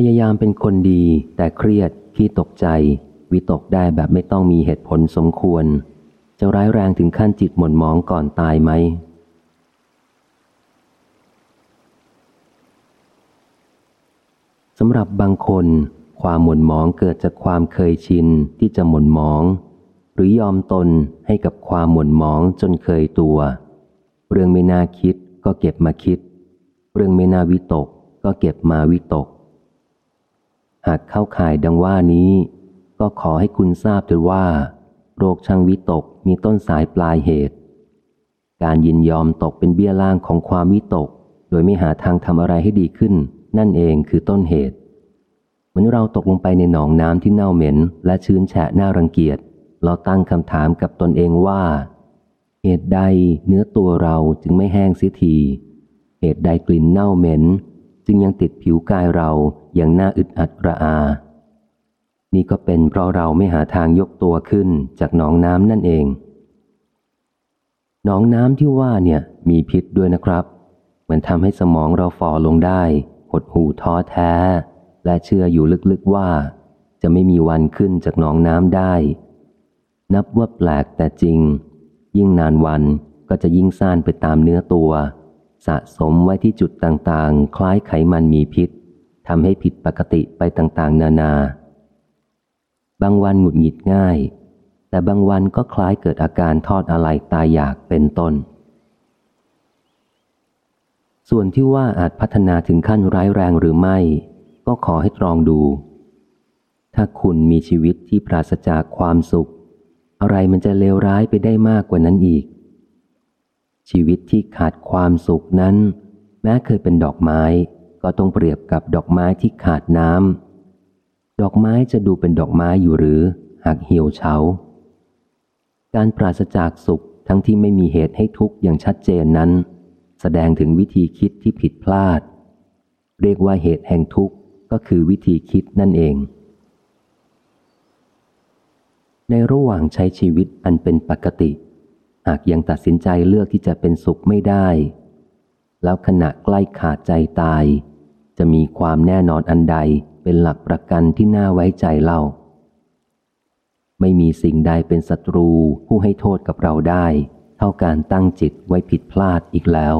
พยายามเป็นคนดี แต่เครียดขี้ตกใจ วิตกได้แบบไม่ต้องมีเหตุผลสมควร จะร้ายแรงถึงขั้นจิตหม่นหมองก่อนตายไหม สำหรับบางคน ความหม่นหมองเกิดจากความเคยชินที่จะหม่นหมอง หรือยอมตนให้กับความหม่นหมองจนเคยตัว เรื่องไม่น่าคิดก็เก็บมาคิด เรื่องไม่น่าวิตกก็เก็บมาวิตก หากเข้าข่ายดังว่านี้ ก็ขอให้คุณทราบด้วยว่า โรคช่างวิตกมีต้นสายปลายเหตุ การยินยอมตกเป็นเบี้ยล่างของความวิตก โดยไม่หาทางทำอะไรให้ดีขึ้น นั่นเองคือต้นเหตุ เหมือนเราตกลงไปในหนองน้ำที่เน่าเหม็น และชื้นแฉะน่ารังเกียจ เราตั้งคำถามกับตนเองว่า เหตุใดเนื้อตัวเราจึงไม่แห้งเสียทีเหตุใดกลิ่นเน่าเหม็น จึงยังติดผิวกายเราอย่างน่าอึดอัดระอา นี่ก็เป็นเพราะเราไม่หาทางยกตัวขึ้นจากหนองน้ำนั่นเอง หนองน้ำที่ว่าเนี่ยมีพิษด้วยนะครับ มันทำให้สมองเราฝ่อลงได้ หดหูท้อแท้ และเชื่ออยู่ลึกๆว่า จะไม่มีวันขึ้นจากหนองน้ำได้ นับว่าแปลกแต่จริง ยิ่งนานวันก็จะยิ่งซ่านไปตามเนื้อตัว สะสมไว้ที่จุดต่างๆ คล้ายไขมันมีพิษทำให้ผิดปกติไปต่างๆ นานา บางวันหงุดหงิดง่าย แต่บางวันก็คล้ายเกิดอาการทอดอะไรตายอยากเป็นต้น ส่วนที่ว่าอาจพัฒนาถึงขั้นร้ายแรงหรือไม่ ก็ขอให้ตรองดู ถ้าคุณมีชีวิตที่ปราศจากความสุข อะไรมันจะเลวร้ายไปได้มากกว่านั้นอีก ชีวิตที่ขาดความสุขนั้น แม้เคยเป็นดอกไม้ ก็ต้องเปรียบกับดอกไม้ที่ขาดน้ำดอกไม้จะดูเป็นดอกไม้อยู่หรือ หากเหี่ยวเฉา การปราศจากสุขทั้งที่ไม่มีเหตุให้ทุกข์อย่างชัดเจนนั้น แสดงถึงวิธีคิดที่ผิดพลาด เรียกว่าเหตุแห่งทุกข์ก็คือวิธีคิดนั่นเอง ในระหว่างใช้ชีวิตอันเป็นปกติ หากยังตัดสินใจเลือกที่จะเป็นสุขไม่ได้ แล้วขณะใกล้ขาดใจตาย จะมีความแน่นอนอันใดเป็นหลักประกันที่น่าไว้ใจเล่า ไม่มีสิ่งใดเป็นศัตรูผู้ให้โทษกับเราได้ เท่าการตั้งจิตไว้ผิดพลาดอีกแล้ว